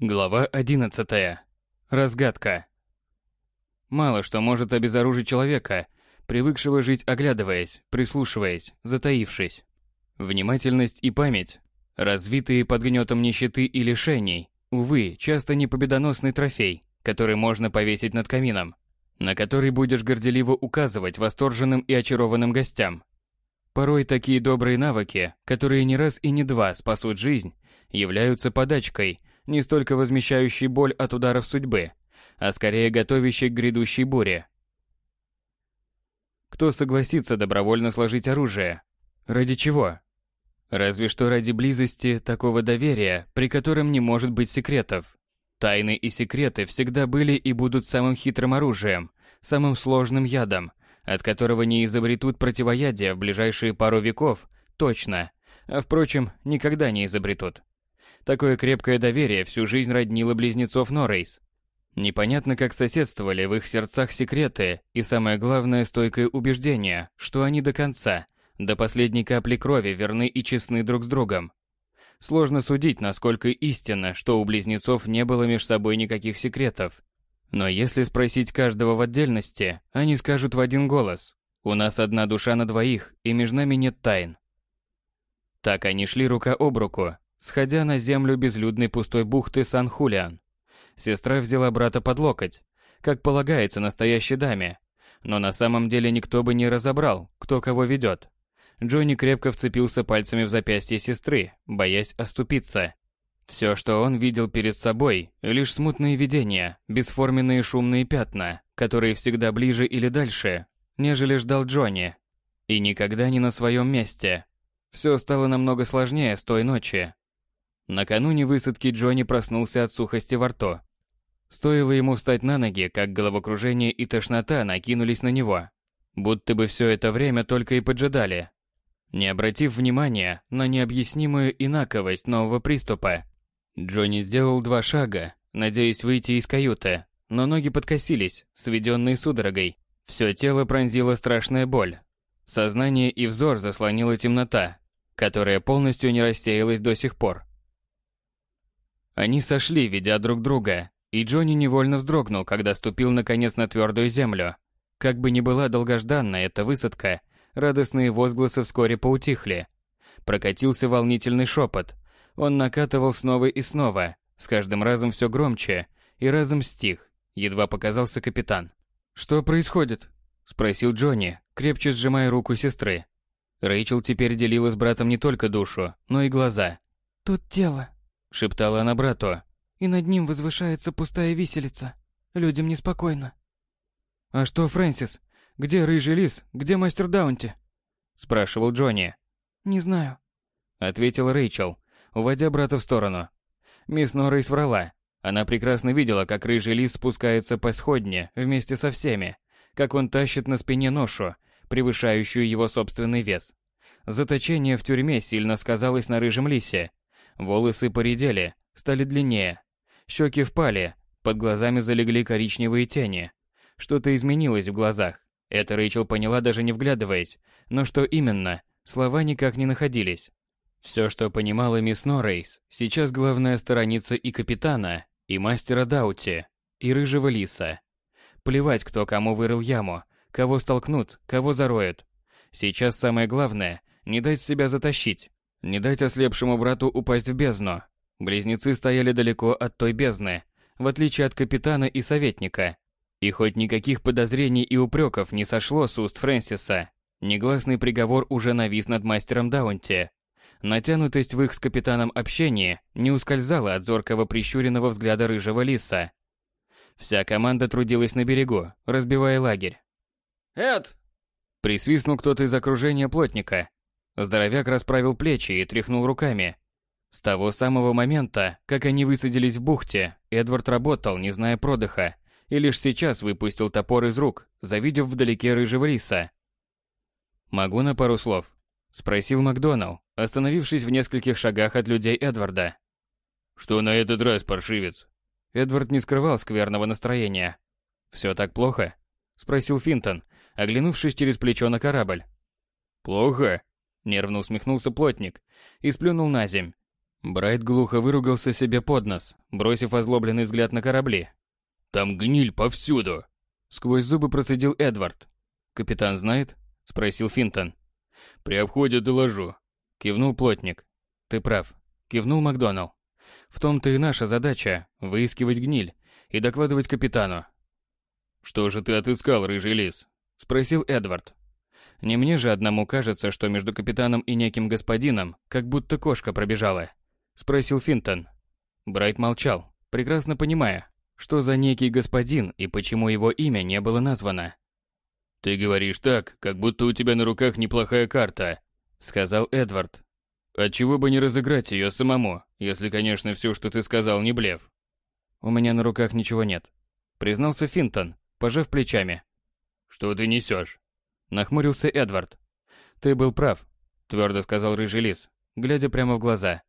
Глава 11. Разгадка. Мало что может обезоружить человека, привыкшего жить оглядываясь, прислушиваясь, затаившись. Внимательность и память, развитые под гнетом нищеты и лишений, увы, часто не победоносный трофей, который можно повесить над камином, на который будешь горделиво указывать восторженным и очарованным гостям. Порой такие добрые навыки, которые не раз и не два спасут жизнь, являются подачкой, не столько возмещающей боль от ударов судьбы, а скорее готовящей к грядущей буре. Кто согласится добровольно сложить оружие? Ради чего? Разве что ради близости такого доверия, при котором не может быть секретов. Тайны и секреты всегда были и будут самым хитрым оружием, самым сложным ядом, от которого не изобретут противоядие в ближайшие пару веков, точно, а впрочем, никогда не изобретут. Такое крепкое доверие всю жизнь роднило близнецов Норрейс. Непонятно, как соседствовали в их сердцах секреты и самое главное стойкое убеждение, что они до конца, до последней капли крови верны и честны друг с другом. Сложно судить, насколько истинно, что у близнецов не было между собой никаких секретов. Но если спросить каждого в отдельности, они скажут в один голос «У нас одна душа на двоих, и между нами нет тайн». Так они шли рука об руку, сходя на землю безлюдной пустой бухты Сан-Хулиан. Сестра взяла брата под локоть, как полагается настоящей даме, но на самом деле никто бы не разобрал, кто кого ведет. Джонни крепко вцепился пальцами в запястье сестры, боясь оступиться. Все, что он видел перед собой, лишь смутные видения, бесформенные шумные пятна, которые всегда ближе или дальше, нежели ждал Джонни. И никогда не на своем месте. Все стало намного сложнее с той ночи. Накануне высадки Джонни проснулся от сухости во рту. Стоило ему встать на ноги, как головокружение и тошнота накинулись на него. Будто бы все это время только и поджидали. Не обратив внимания на необъяснимую инаковость нового приступа, Джонни сделал два шага, надеясь выйти из каюты, но ноги подкосились, сведенные судорогой. Все тело пронзила страшная боль. Сознание и взор заслонила темнота, которая полностью не рассеялась до сих пор. Они сошли, ведя друг друга, и Джонни невольно вздрогнул, когда ступил наконец на твердую землю. Как бы ни была долгожданна эта высадка, радостные возгласы вскоре поутихли. Прокатился волнительный шепот. Он накатывал снова и снова, с каждым разом все громче, и разом стих. Едва показался капитан. «Что происходит?» – спросил Джонни, крепче сжимая руку сестры. Рэйчел теперь делила с братом не только душу, но и глаза. «Тут тело», шептала она брату. И над ним возвышается пустая виселица. Людям неспокойно. А что, Фрэнсис? Где рыжий лис? Где мастер Даунти? спрашивал Джонни. Не знаю, ответил Рэйчел, уводя брата в сторону. Мисс Норрис врала. Она прекрасно видела, как рыжий лис спускается по сходне вместе со всеми, как он тащит на спине ношу, превышающую его собственный вес. Заточение в тюрьме сильно сказалось на рыжем лисе, Волосы поредели, стали длиннее. Щеки впали, под глазами залегли коричневые тени. Что-то изменилось в глазах. Это Рэйчел поняла, даже не вглядываясь. Но что именно, слова никак не находились. Все, что понимала мисс Норрейс, сейчас главная сторонница и капитана, и мастера Даути, и рыжего лиса. Плевать, кто кому вырыл яму, кого столкнут, кого зароют. Сейчас самое главное – не дать себя затащить. Не дать ослепшему брату упасть в бездну. Близнецы стояли далеко от той бездны, в отличие от капитана и советника. И хоть никаких подозрений и упреков не сошло с уст Фрэнсиса, негласный приговор уже навис над мастером Даунти. Натянутость в их с капитаном общении не ускользала от зоркого прищуренного взгляда рыжего лиса. Вся команда трудилась на берегу, разбивая лагерь. «Эд!» Присвистнул кто-то из окружения плотника, Здоровяк расправил плечи и тряхнул руками. С того самого момента, как они высадились в бухте, Эдвард работал, не зная продыха, и лишь сейчас выпустил топор из рук, завидев вдалеке рыжего риса. «Могу на пару слов?» – спросил Макдоналл, остановившись в нескольких шагах от людей Эдварда. «Что на этот раз, паршивец?» Эдвард не скрывал скверного настроения. «Все так плохо?» – спросил Финтон, оглянувшись через плечо на корабль. «Плохо?» Нервно усмехнулся плотник и сплюнул на земь. Брайт глухо выругался себе под нос, бросив озлобленный взгляд на корабли. «Там гниль повсюду!» Сквозь зубы процедил Эдвард. «Капитан знает?» — спросил Финтон. «При обходе доложу», — кивнул плотник. «Ты прав», — кивнул Макдоналл. «В том-то и наша задача — выискивать гниль и докладывать капитану». «Что же ты отыскал, рыжий лис?» — спросил Эдвард. «Не мне же одному кажется, что между капитаном и неким господином как будто кошка пробежала», — спросил Финтон. Брайт молчал, прекрасно понимая, что за некий господин и почему его имя не было названо. «Ты говоришь так, как будто у тебя на руках неплохая карта», — сказал Эдвард. «Отчего бы не разыграть ее самому, если, конечно, все, что ты сказал, не блеф?» «У меня на руках ничего нет», — признался Финтон, пожав плечами. «Что ты несешь?» — нахмурился Эдвард. «Ты был прав», — твердо сказал Рыжий Лис, глядя прямо в глаза.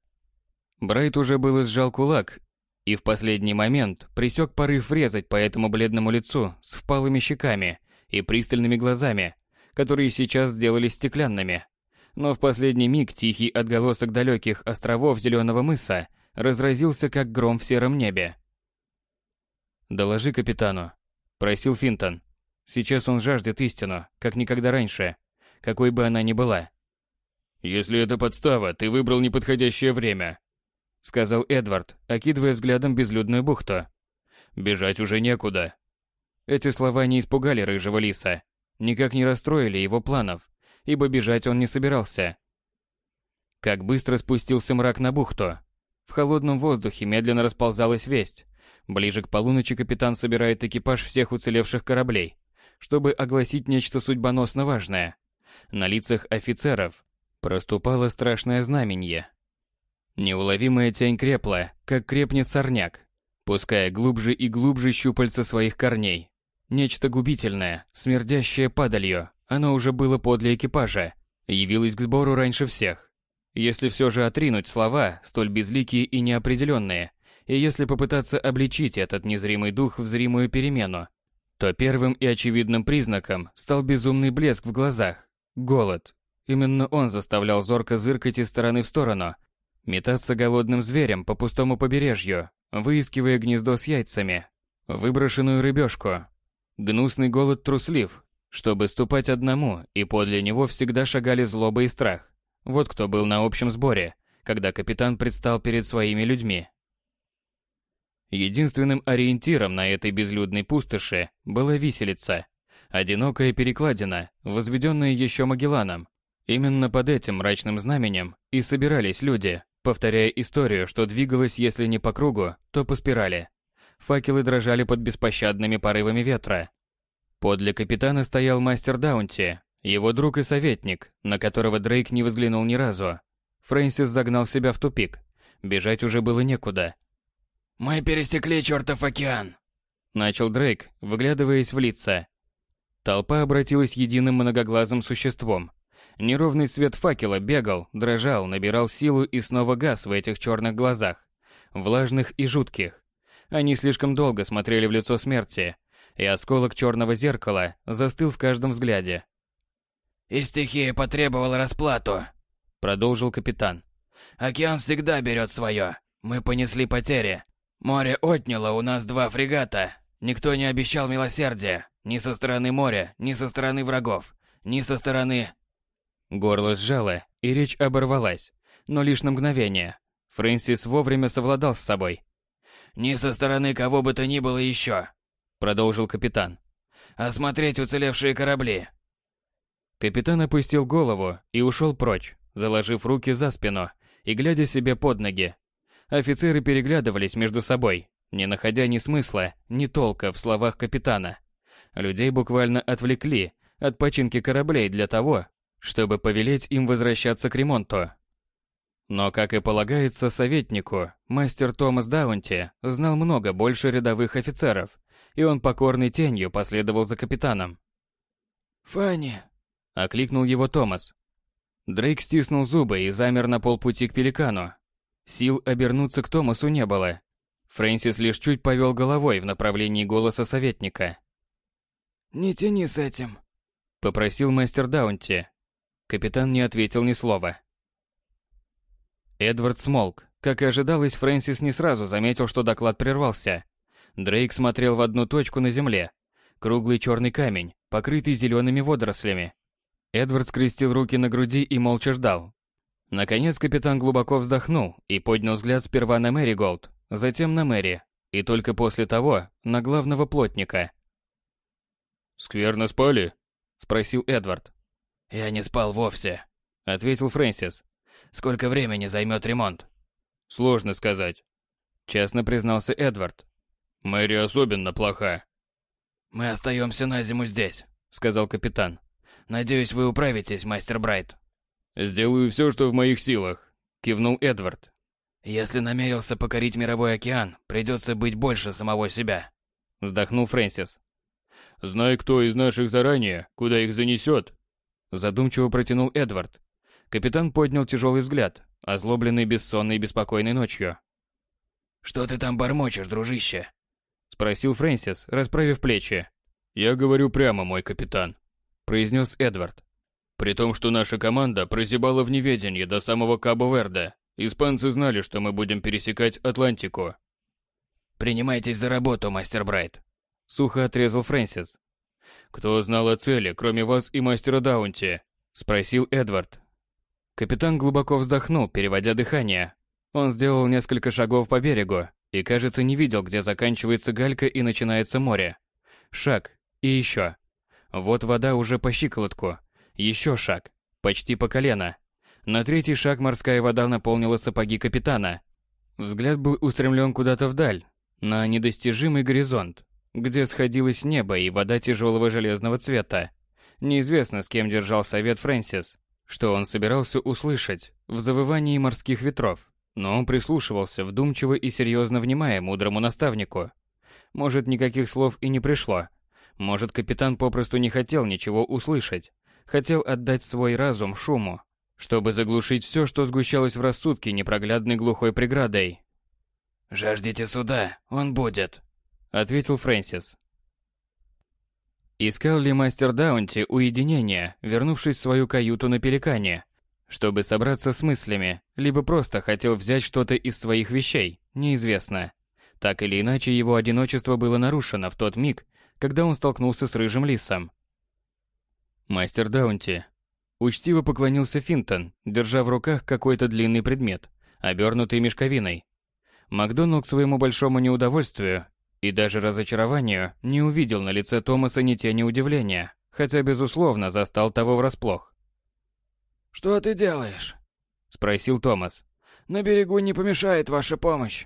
Брайт уже было сжал кулак и в последний момент присек порыв врезать по этому бледному лицу с впалыми щеками и пристальными глазами, которые сейчас сделались стеклянными. Но в последний миг тихий отголосок далеких островов Зеленого мыса разразился как гром в сером небе. «Доложи капитану», — просил Финтон. «Сейчас он жаждет истину, как никогда раньше, какой бы она ни была». «Если это подстава, ты выбрал неподходящее время», сказал Эдвард, окидывая взглядом безлюдную бухту. Бежать уже некуда. Эти слова не испугали рыжего лиса, никак не расстроили его планов, ибо бежать он не собирался. Как быстро спустился мрак на бухту. В холодном воздухе медленно расползалась весть. Ближе к полуночи капитан собирает экипаж всех уцелевших кораблей, чтобы огласить нечто судьбоносно важное. На лицах офицеров проступало страшное знамение. Неуловимая тень крепла, как крепнет сорняк, пуская глубже и глубже щупальца своих корней. Нечто губительное, смердящее падалью, оно уже было подле экипажа, явилось к сбору раньше всех. Если все же отринуть слова, столь безликие и неопределенные, и если попытаться обличить этот незримый дух в зримую перемену, то первым и очевидным признаком стал безумный блеск в глазах, голод. Именно он заставлял зорко зыркать из стороны в сторону, Метаться голодным зверем по пустому побережью, выискивая гнездо с яйцами, выброшенную рыбешку. Гнусный голод труслив, чтобы ступать одному, и подле него всегда шагали злоба и страх. Вот кто был на общем сборе, когда капитан предстал перед своими людьми. Единственным ориентиром на этой безлюдной пустоши была виселица. Одинокая перекладина, возведенная еще Магелланом. Именно под этим мрачным знаменем и собирались люди, повторяя историю, что двигалась, если не по кругу, то по спирали. Факелы дрожали под беспощадными порывами ветра. Подле капитана стоял мастер Даунти, его друг и советник, на которого Дрейк не взглянул ни разу. Фрэнсис загнал себя в тупик. Бежать уже было некуда. «Мы пересекли чертов океан!» Начал Дрейк, выглядываясь в лица. Толпа обратилась единым многоглазым существом, Неровный свет факела бегал, дрожал, набирал силу и снова газ в этих черных глазах, влажных и жутких. Они слишком долго смотрели в лицо смерти, и осколок черного зеркала застыл в каждом взгляде. «И стихия потребовала расплату», — продолжил капитан. «Океан всегда берет свое. Мы понесли потери. Море отняло у нас два фрегата. Никто не обещал милосердия. Ни со стороны моря, ни со стороны врагов, ни со стороны Горло сжало, и речь оборвалась, но лишь на мгновение. Фрэнсис вовремя совладал с собой. «Не со стороны кого бы то ни было еще», — продолжил капитан. «Осмотреть уцелевшие корабли». Капитан опустил голову и ушел прочь, заложив руки за спину и глядя себе под ноги. Офицеры переглядывались между собой, не находя ни смысла, ни толка в словах капитана. Людей буквально отвлекли от починки кораблей для того, чтобы повелеть им возвращаться к ремонту. Но, как и полагается советнику, мастер Томас Даунти знал много больше рядовых офицеров, и он покорной тенью последовал за капитаном. «Фанни!» — окликнул его Томас. Дрейк стиснул зубы и замер на полпути к пеликану. Сил обернуться к Томасу не было. Фрэнсис лишь чуть повел головой в направлении голоса советника. «Не тяни с этим», — попросил мастер Даунти. Капитан не ответил ни слова. Эдвард смолк, Как и ожидалось, Фрэнсис не сразу заметил, что доклад прервался. Дрейк смотрел в одну точку на земле. Круглый черный камень, покрытый зелеными водорослями. Эдвард скрестил руки на груди и молча ждал. Наконец капитан глубоко вздохнул и поднял взгляд сперва на Мэри Голд, затем на Мэри, и только после того на главного плотника. «Скверно спали?» – спросил Эдвард. «Я не спал вовсе», – ответил Фрэнсис. «Сколько времени займет ремонт?» Сложно сказать. Честно признался Эдвард. Мэри особенно плоха. Мы остаемся на зиму здесь, сказал капитан. Надеюсь, вы управитесь, мастер Брайт. Сделаю все, что в моих силах, кивнул Эдвард. Если намерился покорить мировой океан, придется быть больше самого себя. Вздохнул Фрэнсис. Знай, кто из наших заранее, куда их занесет. Задумчиво протянул Эдвард. Капитан поднял тяжелый взгляд, озлобленный бессонной и беспокойной ночью. «Что ты там бормочешь, дружище?» — спросил Фрэнсис, расправив плечи. «Я говорю прямо, мой капитан», — произнес Эдвард. «При том, что наша команда прозябала в неведении до самого Кабо-Верде, испанцы знали, что мы будем пересекать Атлантику». «Принимайтесь за работу, мастер Брайт», — сухо отрезал Фрэнсис. «Кто знал о цели, кроме вас и мастера Даунти?» — спросил Эдвард, Капитан глубоко вздохнул, переводя дыхание. Он сделал несколько шагов по берегу и, кажется, не видел, где заканчивается галька и начинается море. Шаг. И еще. Вот вода уже по щиколотку. Еще шаг. Почти по колено. На третий шаг морская вода наполнила сапоги капитана. Взгляд был устремлен куда-то вдаль, на недостижимый горизонт, где сходилось небо и вода тяжелого железного цвета. Неизвестно, с кем держал совет Фрэнсис. Что он собирался услышать в завывании морских ветров, но он прислушивался, вдумчиво и серьезно внимая мудрому наставнику. Может, никаких слов и не пришло. Может, капитан попросту не хотел ничего услышать. Хотел отдать свой разум шуму, чтобы заглушить все, что сгущалось в рассудке непроглядной глухой преградой. «Жаждите суда, он будет», — ответил Фрэнсис. Искал ли мастер Даунти уединения, вернувшись в свою каюту на Пеликане, чтобы собраться с мыслями, либо просто хотел взять что-то из своих вещей, неизвестно. Так или иначе, его одиночество было нарушено в тот миг, когда он столкнулся с рыжим лисом. Мастер Даунти. Учтиво поклонился Финтон, держа в руках какой-то длинный предмет, обернутый мешковиной. Макдоналд к своему большому неудовольствию и даже разочарованию не увидел на лице Томаса ни тени удивления, хотя, безусловно, застал того врасплох. «Что ты делаешь?» – спросил Томас. «На берегу не помешает ваша помощь».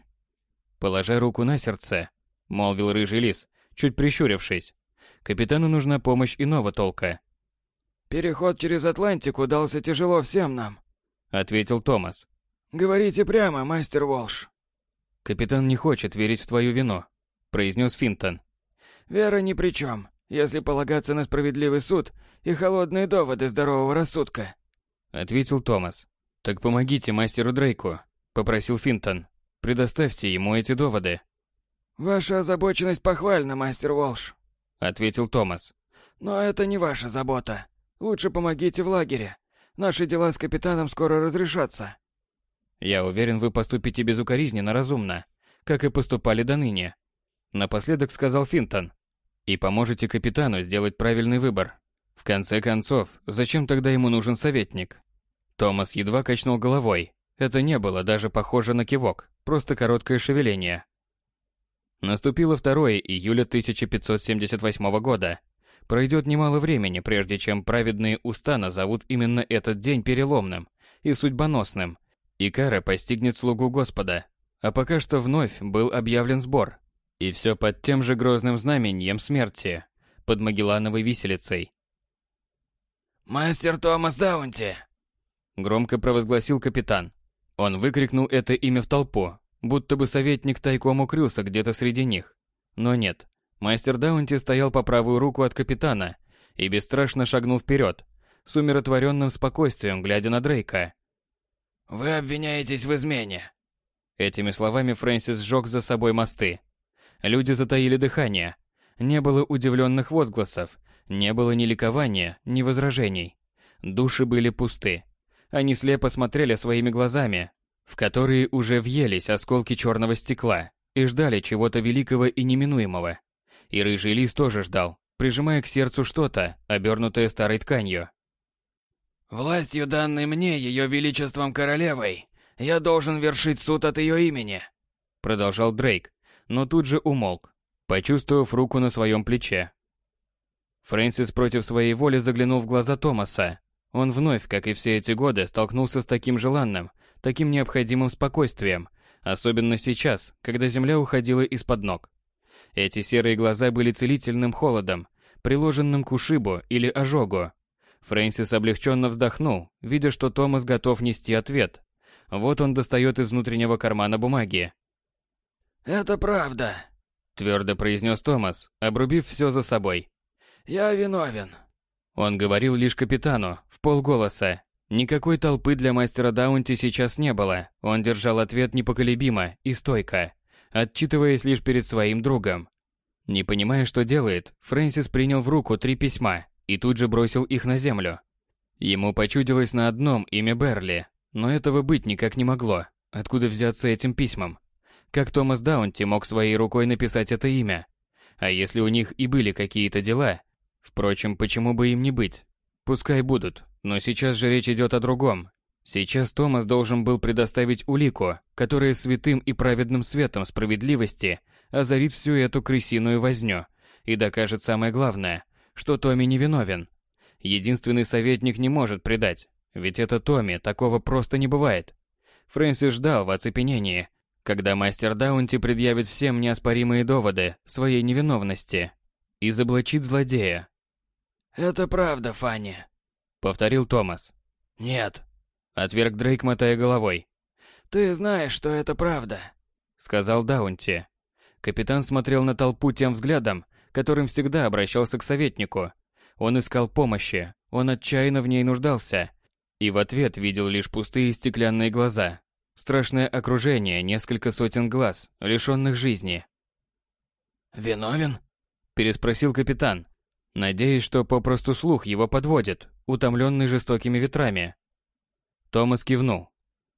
Положа руку на сердце, молвил рыжий лис, чуть прищурившись. Капитану нужна помощь иного толка. «Переход через Атлантику дался тяжело всем нам», — ответил Томас. «Говорите прямо, мастер Волш». «Капитан не хочет верить в твою вину», произнес Финтон. «Вера ни при чем, если полагаться на справедливый суд и холодные доводы здорового рассудка», — ответил Томас. «Так помогите мастеру Дрейку», — попросил Финтон. «Предоставьте ему эти доводы». «Ваша озабоченность похвальна, мастер Волш», — ответил Томас. «Но это не ваша забота. Лучше помогите в лагере. Наши дела с капитаном скоро разрешатся». «Я уверен, вы поступите безукоризненно разумно, как и поступали до ныне», Напоследок сказал Финтон. И поможете капитану сделать правильный выбор. В конце концов, зачем тогда ему нужен советник? Томас едва качнул головой. Это не было даже похоже на кивок, просто короткое шевеление. Наступило 2 июля 1578 года. Пройдет немало времени, прежде чем праведные уста назовут именно этот день переломным и судьбоносным, и кара постигнет слугу Господа. А пока что вновь был объявлен сбор, и все под тем же грозным знаменем смерти, под Магеллановой виселицей. «Мастер Томас Даунти!» Громко провозгласил капитан. Он выкрикнул это имя в толпу, будто бы советник тайком укрылся где-то среди них. Но нет, мастер Даунти стоял по правую руку от капитана и бесстрашно шагнул вперед, с умиротворенным спокойствием, глядя на Дрейка. «Вы обвиняетесь в измене!» Этими словами Фрэнсис сжег за собой мосты, Люди затаили дыхание. Не было удивленных возгласов, не было ни ликования, ни возражений. Души были пусты. Они слепо смотрели своими глазами в которые уже въелись осколки черного стекла и ждали чего-то великого и неминуемого. И рыжий лис тоже ждал, прижимая к сердцу что-то, обернутое старой тканью. «Властью, данной мне, ее величеством королевой, я должен вершить суд от ее имени», продолжал Дрейк, но тут же умолк, почувствовав руку на своем плече. Фрэнсис против своей воли заглянул в глаза Томаса. Он вновь, как и все эти годы, столкнулся с таким желанным, таким необходимым спокойствием, особенно сейчас, когда земля уходила из-под ног. Эти серые глаза были целительным холодом, приложенным к ушибу или ожогу. Фрэнсис облегченно вздохнул, видя, что Томас готов нести ответ. Вот он достает из внутреннего кармана бумаги. «Это правда», — твердо произнес Томас, обрубив все за собой. «Я виновен». Он говорил лишь капитану, в полголоса. Никакой толпы для мастера Даунти сейчас не было. Он держал ответ непоколебимо и стойко отчитываясь лишь перед своим другом. Не понимая, что делает, Фрэнсис принял в руку три письма и тут же бросил их на землю. Ему почудилось на одном имя Берли, но этого быть никак не могло. Откуда взяться этим письмам? Как Томас Даунти мог своей рукой написать это имя? А если у них и были какие-то дела? Впрочем, почему бы им не быть? Пускай будут, но сейчас же речь идет о другом, Сейчас Томас должен был предоставить улику, которая святым и праведным светом справедливости озарит всю эту крысиную возню и докажет самое главное, что Томми невиновен. Единственный советник не может предать, ведь это Томми, такого просто не бывает. Фрэнсис ждал в оцепенении, когда мастер Даунти предъявит всем неоспоримые доводы своей невиновности и заблочит злодея. «Это правда, Фанни», — повторил Томас. «Нет, Отверг Дрейк, мотая головой. «Ты знаешь, что это правда», — сказал Даунти. Капитан смотрел на толпу тем взглядом, которым всегда обращался к советнику. Он искал помощи, он отчаянно в ней нуждался. И в ответ видел лишь пустые стеклянные глаза. Страшное окружение, несколько сотен глаз, лишенных жизни. «Виновен?» – переспросил капитан, надеясь, что попросту слух его подводит, утомленный жестокими ветрами. Томас кивнул.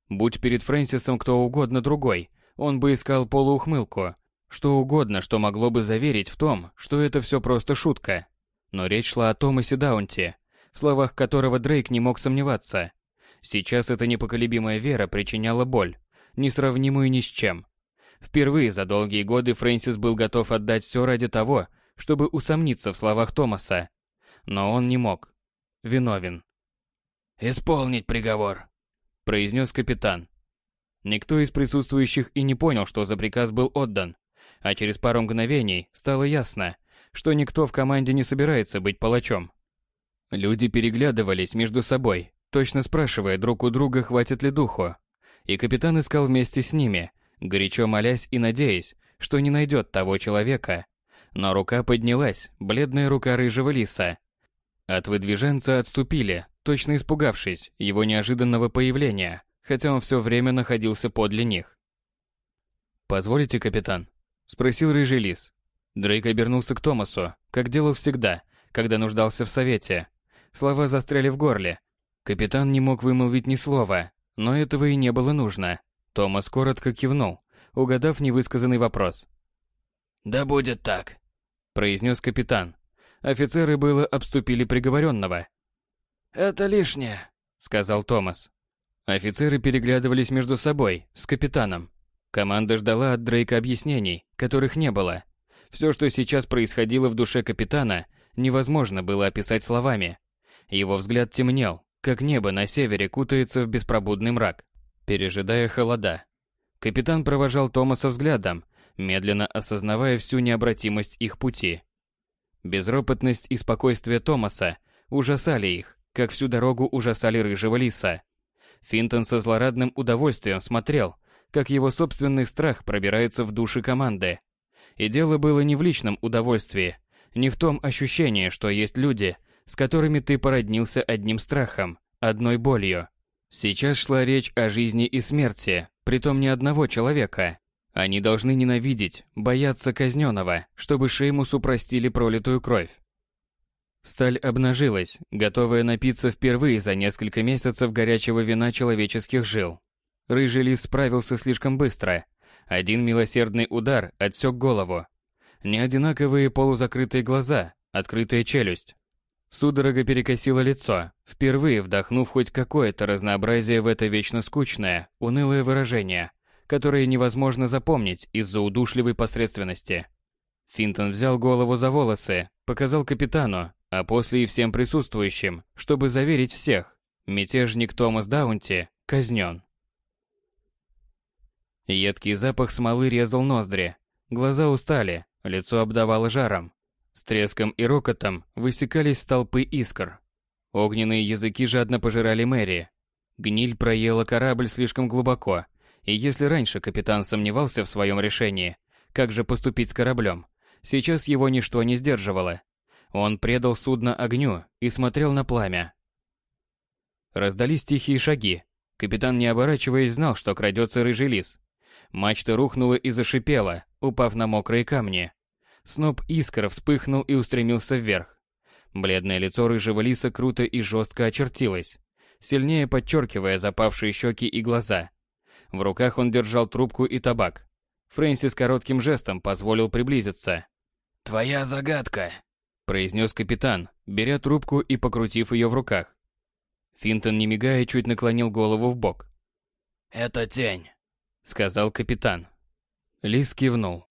Будь перед Фрэнсисом кто угодно другой, он бы искал полуухмылку, что угодно, что могло бы заверить в том, что это все просто шутка. Но речь шла о Томасе Даунте, в словах которого Дрейк не мог сомневаться. Сейчас эта непоколебимая вера причиняла боль, несравнимую ни с чем. Впервые за долгие годы Фрэнсис был готов отдать все ради того, чтобы усомниться в словах Томаса. Но он не мог. Виновен. «Исполнить приговор», — произнес капитан. Никто из присутствующих и не понял, что за приказ был отдан, а через пару мгновений стало ясно, что никто в команде не собирается быть палачом. Люди переглядывались между собой, точно спрашивая друг у друга, хватит ли духу. И капитан искал вместе с ними, горячо молясь и надеясь, что не найдет того человека. Но рука поднялась, бледная рука рыжего лиса. От выдвиженца отступили, точно испугавшись его неожиданного появления, хотя он все время находился подле них. «Позволите, капитан?» – спросил рыжий лис. Дрейк обернулся к Томасу, как делал всегда, когда нуждался в совете. Слова застряли в горле. Капитан не мог вымолвить ни слова, но этого и не было нужно. Томас коротко кивнул, угадав невысказанный вопрос. «Да будет так», – произнес капитан. Офицеры было обступили приговоренного, «Это лишнее», — сказал Томас. Офицеры переглядывались между собой, с капитаном. Команда ждала от Дрейка объяснений, которых не было. Все, что сейчас происходило в душе капитана, невозможно было описать словами. Его взгляд темнел, как небо на севере кутается в беспробудный мрак, пережидая холода. Капитан провожал Томаса взглядом, медленно осознавая всю необратимость их пути. Безропотность и спокойствие Томаса ужасали их, как всю дорогу ужасали рыжего лиса. Финтон со злорадным удовольствием смотрел, как его собственный страх пробирается в души команды. И дело было не в личном удовольствии, не в том ощущении, что есть люди, с которыми ты породнился одним страхом, одной болью. Сейчас шла речь о жизни и смерти, притом не одного человека. Они должны ненавидеть, бояться казненного, чтобы Шеймусу простили пролитую кровь. Сталь обнажилась, готовая напиться впервые за несколько месяцев горячего вина человеческих жил. рыжий лис справился слишком быстро. Один милосердный удар отсек голову. Неодинаковые полузакрытые глаза, открытая челюсть. Судорога перекосила лицо, впервые вдохнув хоть какое-то разнообразие в это вечно скучное, унылое выражение, которое невозможно запомнить из-за удушливой посредственности. Финтон взял голову за волосы, показал капитану, а после и всем присутствующим, чтобы заверить всех. Мятежник Томас Даунти казнен. Едкий запах смолы резал ноздри. Глаза устали, лицо обдавало жаром. С треском и рокотом высекались столпы искр. Огненные языки жадно пожирали Мэри. Гниль проела корабль слишком глубоко, и если раньше капитан сомневался в своем решении, как же поступить с кораблем, сейчас его ничто не сдерживало. Он предал судно огню и смотрел на пламя. Раздались тихие шаги. Капитан, не оборачиваясь, знал, что крадется рыжий лис. Мачта рухнула и зашипела, упав на мокрые камни. Сноп искр вспыхнул и устремился вверх. Бледное лицо рыжего лиса круто и жестко очертилось, сильнее подчеркивая запавшие щеки и глаза. В руках он держал трубку и табак. Фрэнсис коротким жестом позволил приблизиться. «Твоя загадка», — произнес капитан, беря трубку и покрутив ее в руках. Финтон, не мигая, чуть наклонил голову в бок. «Это тень», — сказал капитан. Лис кивнул.